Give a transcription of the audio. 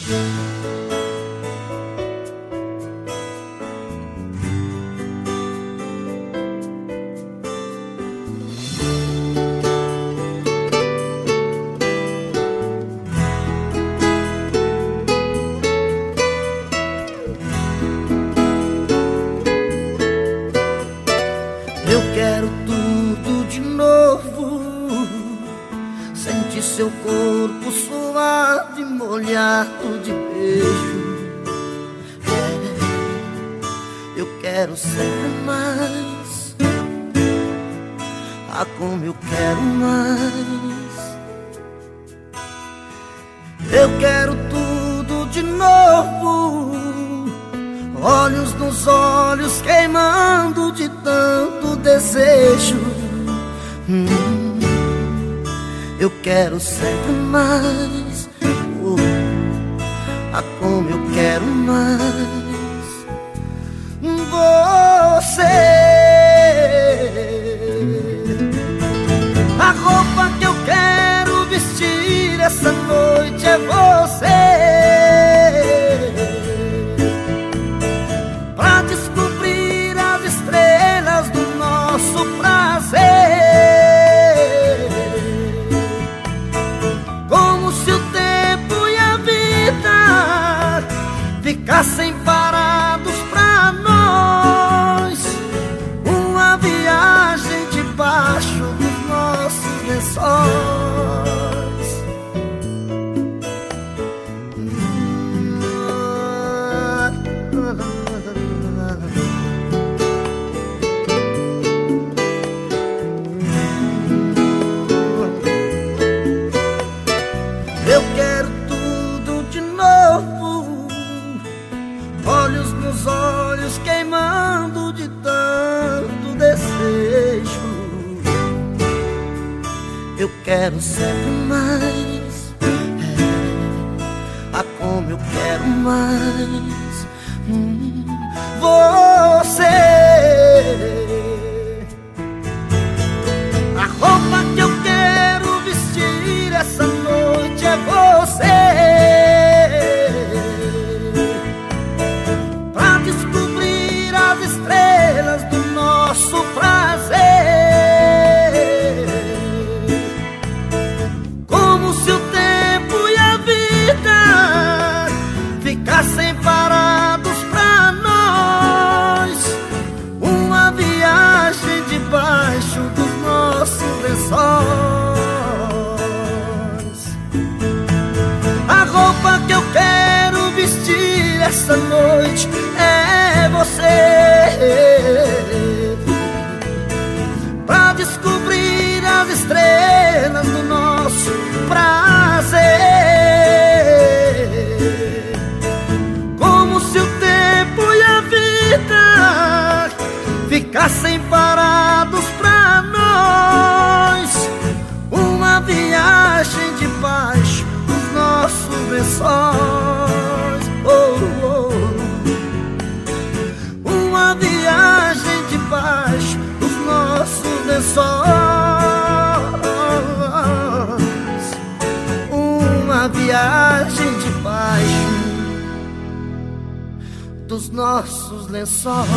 Eu quero tudo de novo. Sentir seu corpo suave, molhado de beijo. Eu quero sempre mais. Ah, como eu quero mais. Eu quero tudo de novo. Olhos nos olhos queimando de tanto quero sempre mais. Oh, ah, como eu quero mais. Você. A roupa que eu quero vestir essa noite é você. Ficassem parados quero sempre mais. É, ah, como eu quero mais. Essa noite é você. Pra descobrir as estrelas do nosso prazer. Como se o tempo e a vida ficassem parados pra nós. Uma viagem debaixo dos nossos lençóis. Viagem debaixo dos nossos lençóis.